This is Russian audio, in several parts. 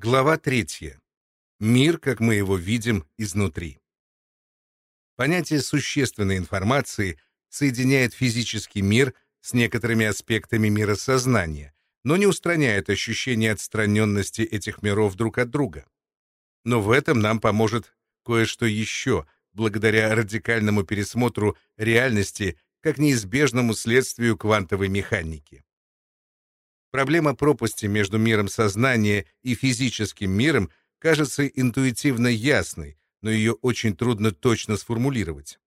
Глава третья. Мир, как мы его видим изнутри. Понятие существенной информации соединяет физический мир с некоторыми аспектами мира сознания, но не устраняет ощущение отстраненности этих миров друг от друга. Но в этом нам поможет кое-что еще, благодаря радикальному пересмотру реальности как неизбежному следствию квантовой механики. Проблема пропасти между миром сознания и физическим миром кажется интуитивно ясной, но ее очень трудно точно сформулировать.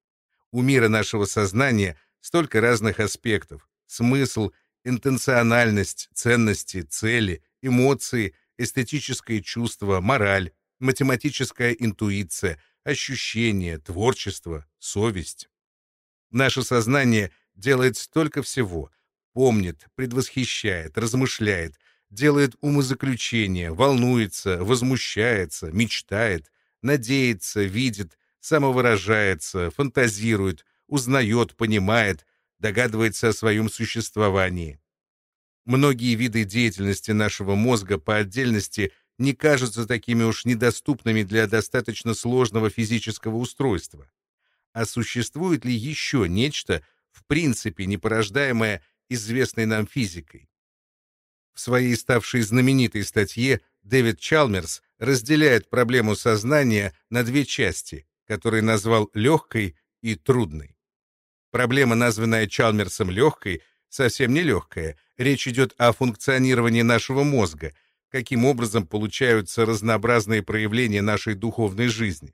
У мира нашего сознания столько разных аспектов — смысл, интенциональность, ценности, цели, эмоции, эстетическое чувство, мораль, математическая интуиция, ощущение, творчество, совесть. Наше сознание делает столько всего, помнит, предвосхищает, размышляет, делает умозаключения, волнуется, возмущается, мечтает, надеется, видит, самовыражается, фантазирует, узнает, понимает, догадывается о своем существовании. Многие виды деятельности нашего мозга по отдельности не кажутся такими уж недоступными для достаточно сложного физического устройства. А существует ли еще нечто, в принципе, не порождаемое известной нам физикой? В своей ставшей знаменитой статье Дэвид Чалмерс разделяет проблему сознания на две части, которые назвал легкой и трудной. Проблема, названная Чалмерсом легкой, совсем не легкая. Речь идет о функционировании нашего мозга, каким образом получаются разнообразные проявления нашей духовной жизни.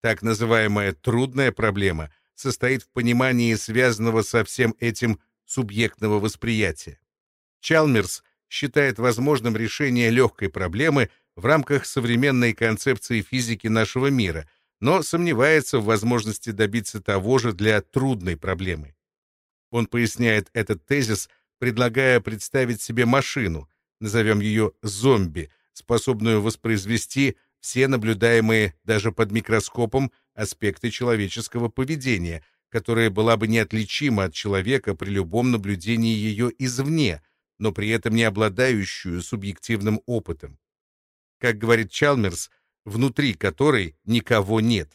Так называемая трудная проблема состоит в понимании связанного со всем этим субъектного восприятия. Чалмерс считает возможным решение легкой проблемы в рамках современной концепции физики нашего мира, но сомневается в возможности добиться того же для трудной проблемы. Он поясняет этот тезис, предлагая представить себе машину, назовем ее зомби, способную воспроизвести все наблюдаемые даже под микроскопом аспекты человеческого поведения, которая была бы неотличима от человека при любом наблюдении ее извне, но при этом не обладающую субъективным опытом. Как говорит Чалмерс, внутри которой никого нет.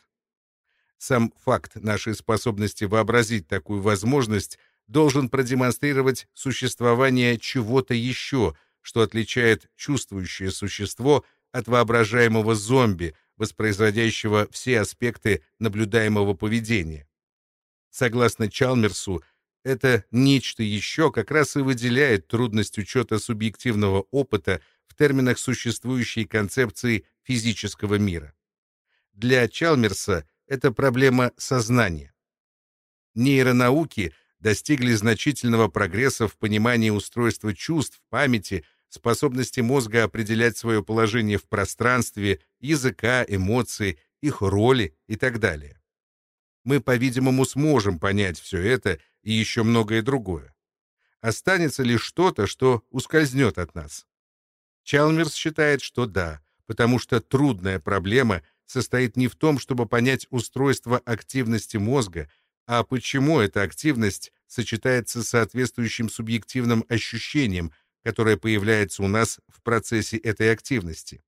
Сам факт нашей способности вообразить такую возможность должен продемонстрировать существование чего-то еще, что отличает чувствующее существо от воображаемого зомби, воспроизводящего все аспекты наблюдаемого поведения. Согласно Чалмерсу, это нечто еще как раз и выделяет трудность учета субъективного опыта в терминах существующей концепции физического мира. Для Чалмерса это проблема сознания. Нейронауки достигли значительного прогресса в понимании устройства чувств, памяти, способности мозга определять свое положение в пространстве, языка, эмоции, их роли и так далее. Мы, по-видимому, сможем понять все это и еще многое другое. Останется ли что-то, что ускользнет от нас? Чалмерс считает, что да, потому что трудная проблема состоит не в том, чтобы понять устройство активности мозга, а почему эта активность сочетается с соответствующим субъективным ощущением, которое появляется у нас в процессе этой активности.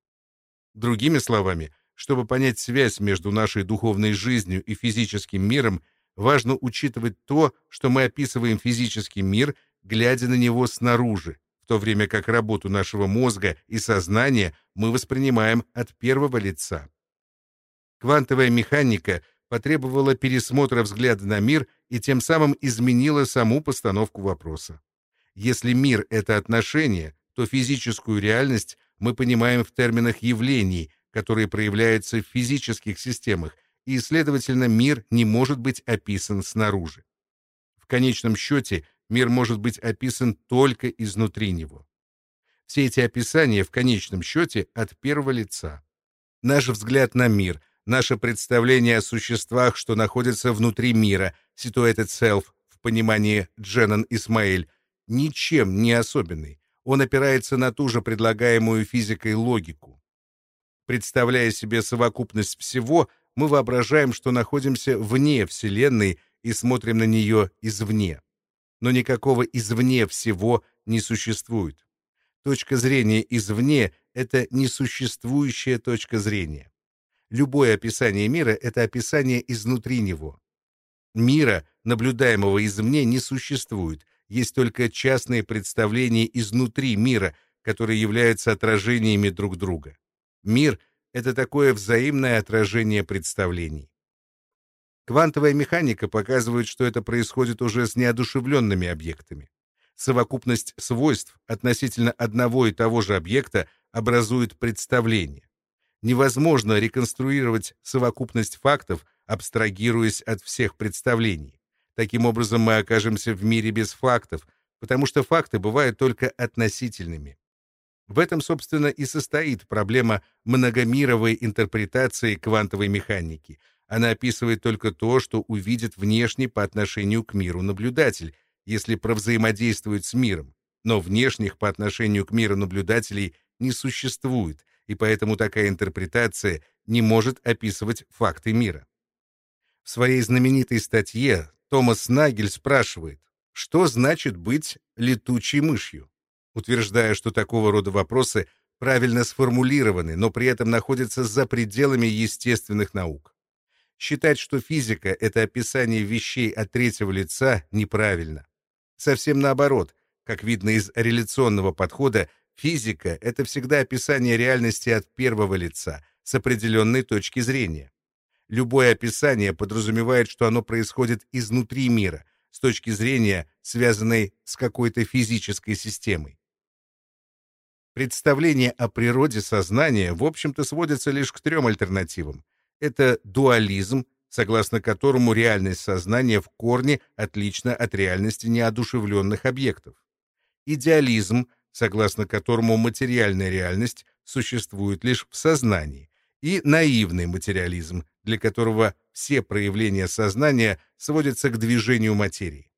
Другими словами, чтобы понять связь между нашей духовной жизнью и физическим миром, важно учитывать то, что мы описываем физический мир, глядя на него снаружи, в то время как работу нашего мозга и сознания мы воспринимаем от первого лица. Квантовая механика потребовала пересмотра взгляда на мир и тем самым изменила саму постановку вопроса. Если мир — это отношение, то физическую реальность мы понимаем в терминах явлений, которые проявляются в физических системах, и, следовательно, мир не может быть описан снаружи. В конечном счете, мир может быть описан только изнутри него. Все эти описания в конечном счете от первого лица. Наш взгляд на мир, наше представление о существах, что находятся внутри мира, situated self, в понимании Дженнон Исмаэль, ничем не особенный. Он опирается на ту же предлагаемую физикой логику. Представляя себе совокупность всего, мы воображаем, что находимся вне Вселенной и смотрим на нее извне. Но никакого извне всего не существует. Точка зрения извне — это несуществующая точка зрения. Любое описание мира — это описание изнутри него. Мира, наблюдаемого извне, не существует, есть только частные представления изнутри мира, которые являются отражениями друг друга. Мир — это такое взаимное отражение представлений. Квантовая механика показывает, что это происходит уже с неодушевленными объектами. Совокупность свойств относительно одного и того же объекта образует представление. Невозможно реконструировать совокупность фактов, абстрагируясь от всех представлений. Таким образом, мы окажемся в мире без фактов, потому что факты бывают только относительными. В этом, собственно, и состоит проблема многомировой интерпретации квантовой механики. Она описывает только то, что увидит внешне по отношению к миру наблюдатель, если провзаимодействует с миром, но внешних по отношению к миру наблюдателей не существует, и поэтому такая интерпретация не может описывать факты мира. В своей знаменитой статье Томас Нагель спрашивает, что значит быть летучей мышью, утверждая, что такого рода вопросы правильно сформулированы, но при этом находятся за пределами естественных наук. Считать, что физика — это описание вещей от третьего лица, неправильно. Совсем наоборот, как видно из реляционного подхода, физика — это всегда описание реальности от первого лица, с определенной точки зрения. Любое описание подразумевает, что оно происходит изнутри мира, с точки зрения, связанной с какой-то физической системой. Представление о природе сознания, в общем-то, сводится лишь к трем альтернативам. Это дуализм, согласно которому реальность сознания в корне отлична от реальности неодушевленных объектов. Идеализм, согласно которому материальная реальность существует лишь в сознании, и наивный материализм, для которого все проявления сознания сводятся к движению материи.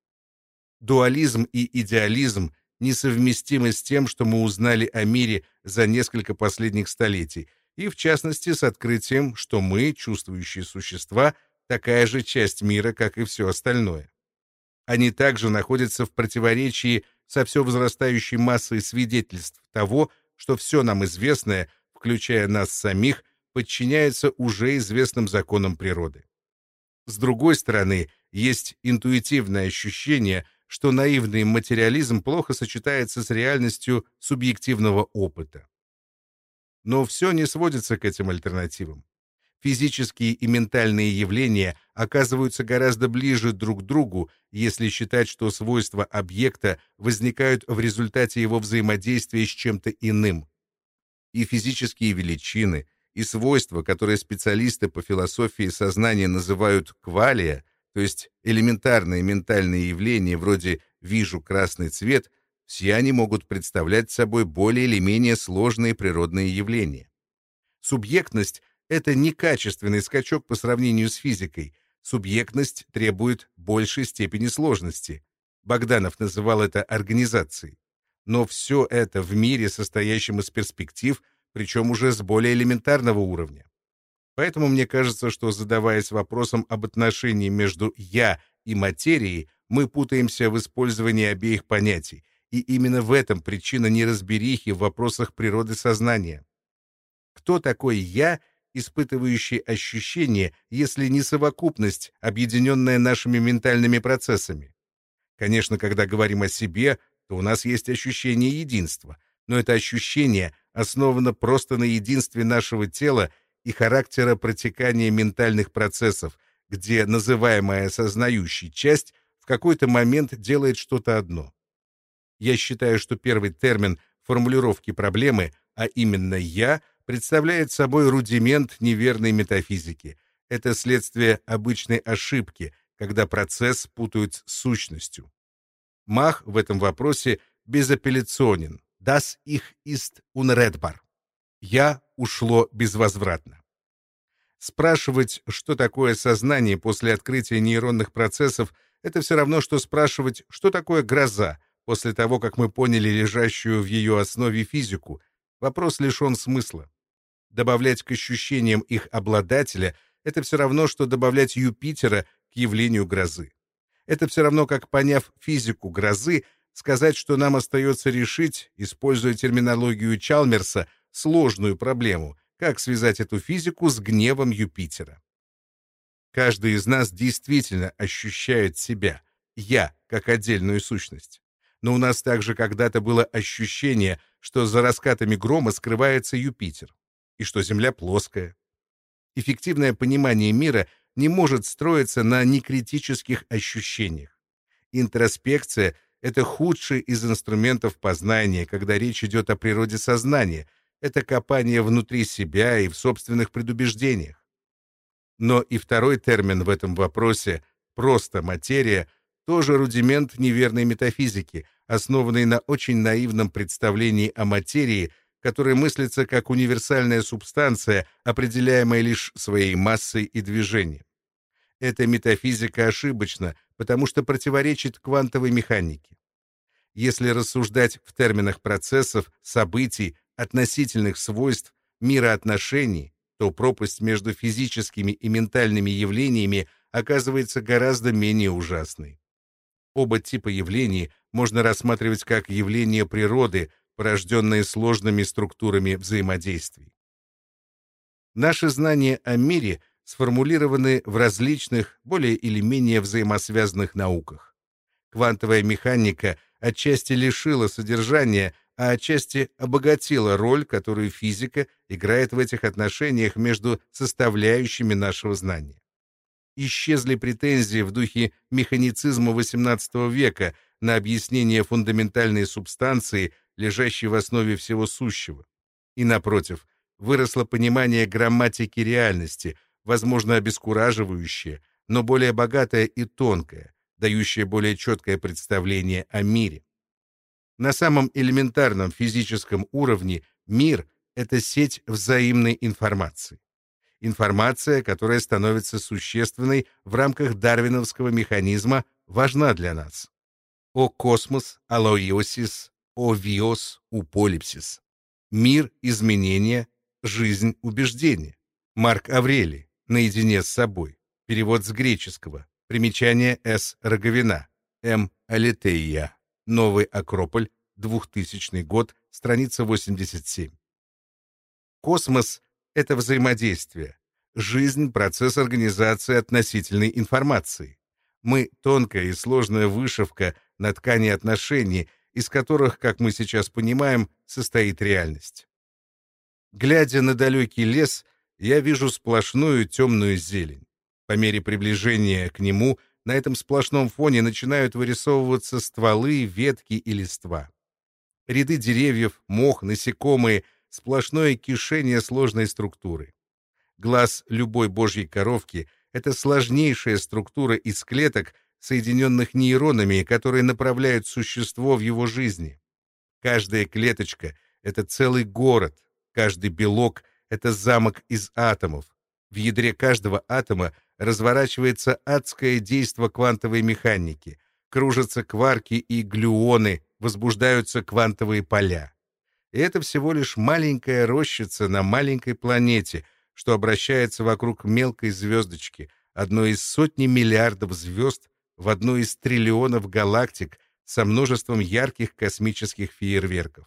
Дуализм и идеализм несовместимы с тем, что мы узнали о мире за несколько последних столетий, и в частности с открытием, что мы, чувствующие существа, такая же часть мира, как и все остальное. Они также находятся в противоречии со все возрастающей массой свидетельств того, что все нам известное, включая нас самих, подчиняется уже известным законам природы. С другой стороны, есть интуитивное ощущение, что наивный материализм плохо сочетается с реальностью субъективного опыта. Но все не сводится к этим альтернативам. Физические и ментальные явления оказываются гораздо ближе друг к другу, если считать, что свойства объекта возникают в результате его взаимодействия с чем-то иным. И физические величины, и свойства, которые специалисты по философии сознания называют квалия, то есть элементарные ментальные явления вроде «вижу красный цвет», все они могут представлять собой более или менее сложные природные явления. Субъектность — это не качественный скачок по сравнению с физикой. Субъектность требует большей степени сложности. Богданов называл это организацией. Но все это в мире, состоящем из перспектив, причем уже с более элементарного уровня. Поэтому мне кажется, что задаваясь вопросом об отношении между «я» и материей, мы путаемся в использовании обеих понятий, и именно в этом причина неразберихи в вопросах природы сознания. Кто такой «я», испытывающий ощущение, если не совокупность, объединенная нашими ментальными процессами? Конечно, когда говорим о себе, то у нас есть ощущение единства, но это ощущение основано просто на единстве нашего тела и характера протекания ментальных процессов, где называемая сознающей часть в какой-то момент делает что-то одно. Я считаю, что первый термин формулировки проблемы, а именно «я», представляет собой рудимент неверной метафизики. Это следствие обычной ошибки, когда процесс путают с сущностью. Мах в этом вопросе безапелляционен. Das ich ist unrettbar. Я ушло безвозвратно. Спрашивать, что такое сознание после открытия нейронных процессов, это все равно, что спрашивать, что такое гроза, после того, как мы поняли лежащую в ее основе физику. Вопрос лишен смысла. Добавлять к ощущениям их обладателя — это все равно, что добавлять Юпитера к явлению грозы. Это все равно, как, поняв физику грозы, сказать, что нам остается решить, используя терминологию Чалмерса, сложную проблему, как связать эту физику с гневом Юпитера. Каждый из нас действительно ощущает себя, я, как отдельную сущность. Но у нас также когда-то было ощущение, что за раскатами грома скрывается Юпитер, и что Земля плоская. Эффективное понимание мира не может строиться на некритических ощущениях. Интроспекция — это худший из инструментов познания, когда речь идет о природе сознания. Это копание внутри себя и в собственных предубеждениях. Но и второй термин в этом вопросе — просто материя — тоже рудимент неверной метафизики, основанный на очень наивном представлении о материи, которая мыслится как универсальная субстанция, определяемая лишь своей массой и движением. Эта метафизика ошибочна, потому что противоречит квантовой механике. Если рассуждать в терминах процессов, событий, относительных свойств, мира отношений, то пропасть между физическими и ментальными явлениями оказывается гораздо менее ужасной. Оба типа явлений можно рассматривать как явления природы, порожденные сложными структурами взаимодействий. Наши знания о мире сформулированы в различных, более или менее взаимосвязанных науках. Квантовая механика отчасти лишила содержания, а отчасти обогатила роль, которую физика играет в этих отношениях между составляющими нашего знания. Исчезли претензии в духе механицизма XVIII века на объяснение фундаментальной субстанции, лежащей в основе всего сущего. И, напротив, выросло понимание грамматики реальности — возможно, обескураживающее, но более богатое и тонкое, дающее более четкое представление о мире. На самом элементарном физическом уровне мир — это сеть взаимной информации. Информация, которая становится существенной в рамках дарвиновского механизма, важна для нас. О космос, алоиосис, о виос, уполипсис. Мир, изменения, жизнь, убеждение. Марк Аврелий. Наедине с собой. Перевод с греческого. Примечание С. Роговина. М. Алетейа. Новый Акрополь. 2000 год. Страница 87. Космос — это взаимодействие. Жизнь — процесс организации относительной информации. Мы — тонкая и сложная вышивка на ткани отношений, из которых, как мы сейчас понимаем, состоит реальность. Глядя на далекий лес, я вижу сплошную темную зелень. По мере приближения к нему на этом сплошном фоне начинают вырисовываться стволы, ветки и листва. Ряды деревьев, мох, насекомые, сплошное кишение сложной структуры. Глаз любой божьей коровки — это сложнейшая структура из клеток, соединенных нейронами, которые направляют существо в его жизни. Каждая клеточка — это целый город, каждый белок это замок из атомов. В ядре каждого атома разворачивается адское действо квантовой механики. Кружатся кварки и глюоны, возбуждаются квантовые поля. И это всего лишь маленькая рощица на маленькой планете, что обращается вокруг мелкой звездочки, одной из сотни миллиардов звезд в одной из триллионов галактик со множеством ярких космических фейерверков.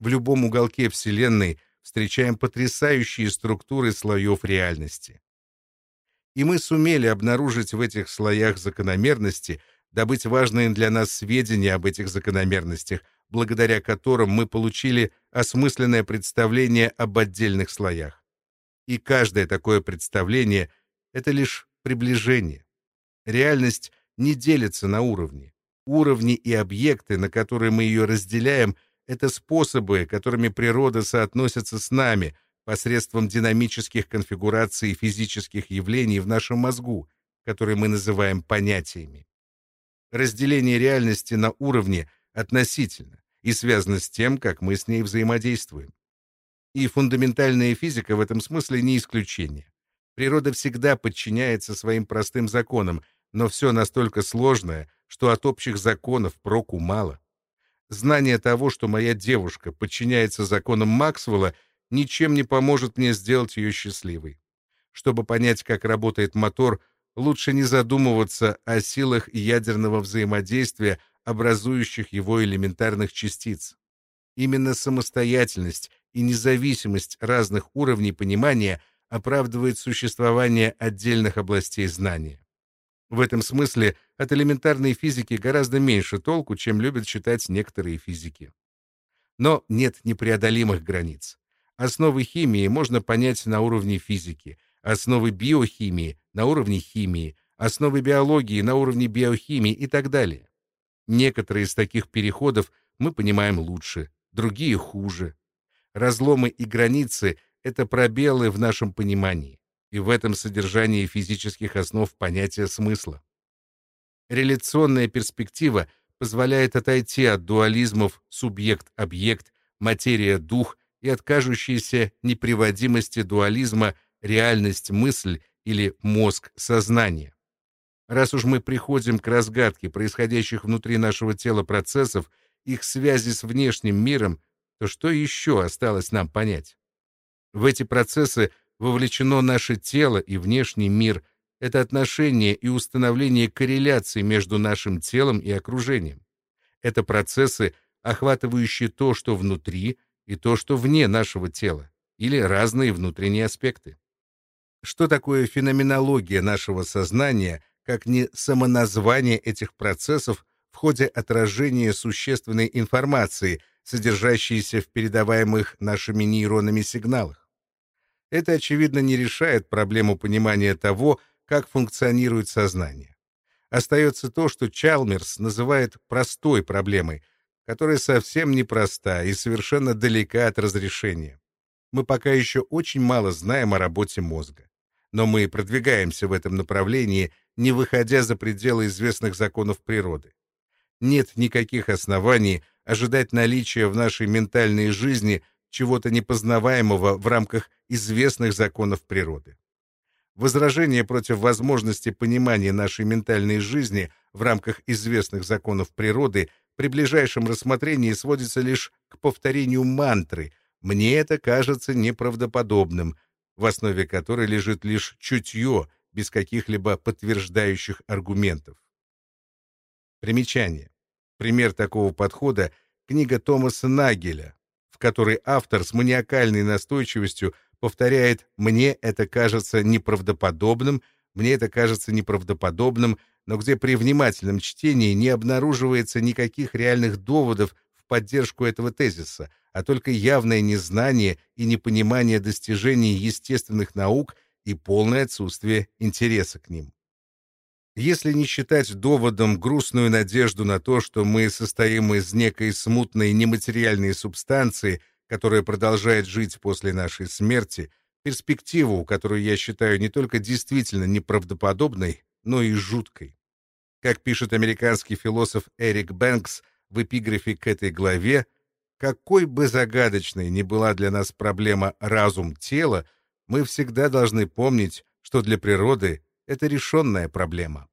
В любом уголке Вселенной — встречаем потрясающие структуры слоев реальности. И мы сумели обнаружить в этих слоях закономерности, добыть важные для нас сведения об этих закономерностях, благодаря которым мы получили осмысленное представление об отдельных слоях. И каждое такое представление — это лишь приближение. Реальность не делится на уровни. Уровни и объекты, на которые мы ее разделяем — это способы, которыми природа соотносится с нами посредством динамических конфигураций физических явлений в нашем мозгу, которые мы называем понятиями. Разделение реальности на уровне относительно и связано с тем, как мы с ней взаимодействуем. И фундаментальная физика в этом смысле не исключение. Природа всегда подчиняется своим простым законам, но все настолько сложное, что от общих законов проку мало. Знание того, что моя девушка подчиняется законам Максвелла, ничем не поможет мне сделать ее счастливой. Чтобы понять, как работает мотор, лучше не задумываться о силах ядерного взаимодействия, образующих его элементарных частиц. Именно самостоятельность и независимость разных уровней понимания оправдывает существование отдельных областей знания. В этом смысле от элементарной физики гораздо меньше толку, чем любят считать некоторые физики. Но нет непреодолимых границ. Основы химии можно понять на уровне физики, основы биохимии — на уровне химии, основы биологии — на уровне биохимии и так далее. Некоторые из таких переходов мы понимаем лучше, другие — хуже. Разломы и границы — это пробелы в нашем понимании и в этом содержании физических основ понятия смысла. Реляционная перспектива позволяет отойти от дуализмов субъект-объект, материя-дух и от кажущейся неприводимости дуализма реальность-мысль или мозг-сознание. Раз уж мы приходим к разгадке происходящих внутри нашего тела процессов, их связи с внешним миром, то что еще осталось нам понять? В эти процессы вовлечено наше тело и внешний мир. Это отношение и установление корреляции между нашим телом и окружением. Это процессы, охватывающие то, что внутри, и то, что вне нашего тела, или разные внутренние аспекты. Что такое феноменология нашего сознания, как не самоназвание этих процессов в ходе отражения существенной информации, содержащейся в передаваемых нашими нейронами сигналах? это, очевидно, не решает проблему понимания того, как функционирует сознание. Остается то, что Чалмерс называет простой проблемой, которая совсем непроста и совершенно далека от разрешения. Мы пока еще очень мало знаем о работе мозга. Но мы продвигаемся в этом направлении, не выходя за пределы известных законов природы. Нет никаких оснований ожидать наличия в нашей ментальной жизни чего-то непознаваемого в рамках известных законов природы. Возражение против возможности понимания нашей ментальной жизни в рамках известных законов природы при ближайшем рассмотрении сводится лишь к повторению мантры «мне это кажется неправдоподобным», в основе которой лежит лишь чутье без каких-либо подтверждающих аргументов. Примечание. Пример такого подхода — книга Томаса Нагеля которой автор с маниакальной настойчивостью повторяет «мне это кажется неправдоподобным», «мне это кажется неправдоподобным», но где при внимательном чтении не обнаруживается никаких реальных доводов в поддержку этого тезиса, а только явное незнание и непонимание достижений естественных наук и полное отсутствие интереса к ним. Если не считать доводом грустную надежду на то, что мы состоим из некой смутной нематериальной субстанции, которая продолжает жить после нашей смерти, перспективу, которую я считаю не только действительно неправдоподобной, но и жуткой. Как пишет американский философ Эрик Бэнкс в эпиграфе к этой главе, какой бы загадочной ни была для нас проблема разум тела, мы всегда должны помнить, что для природы это решенная проблема.